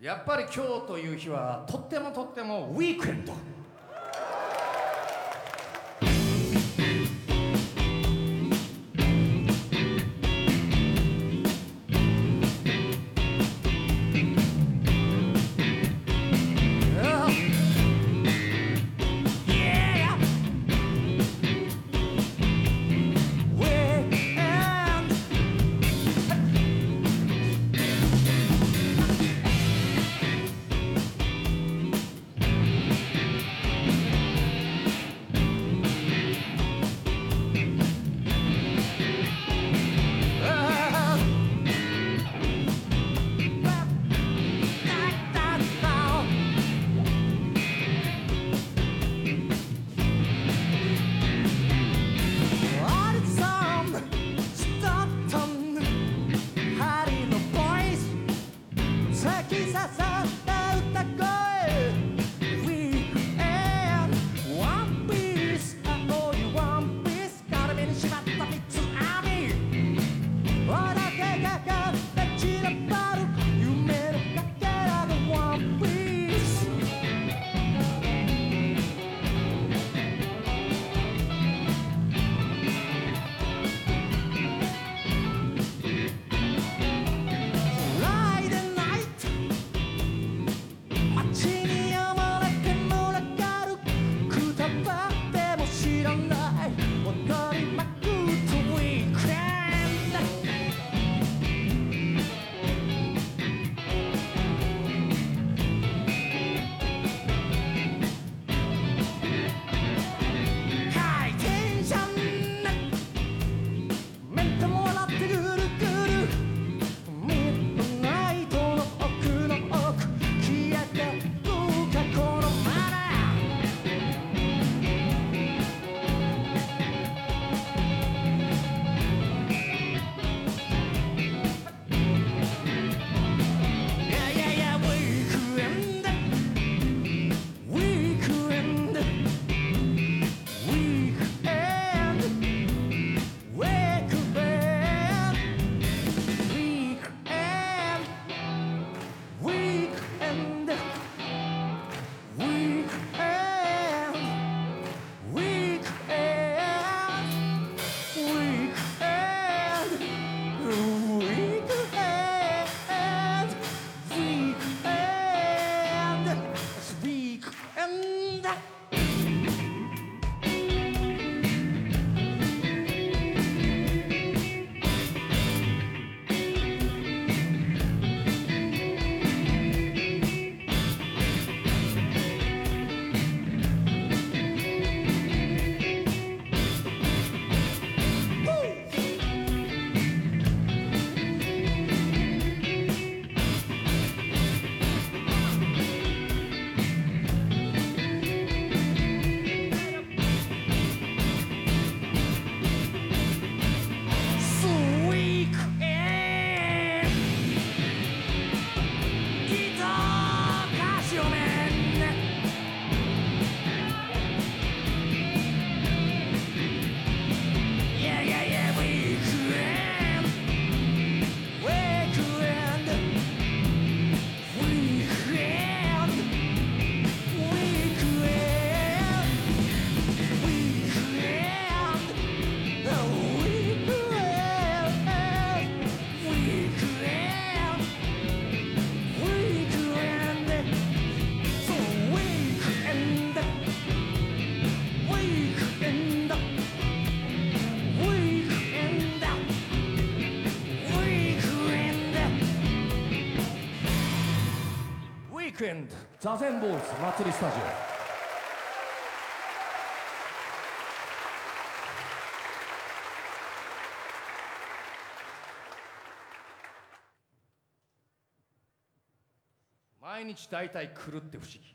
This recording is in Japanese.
やっぱり今日という日はとってもとってもウィークエンド。クエンド座禅ボーイズ祭りスタジオ。毎日大体狂って不思議。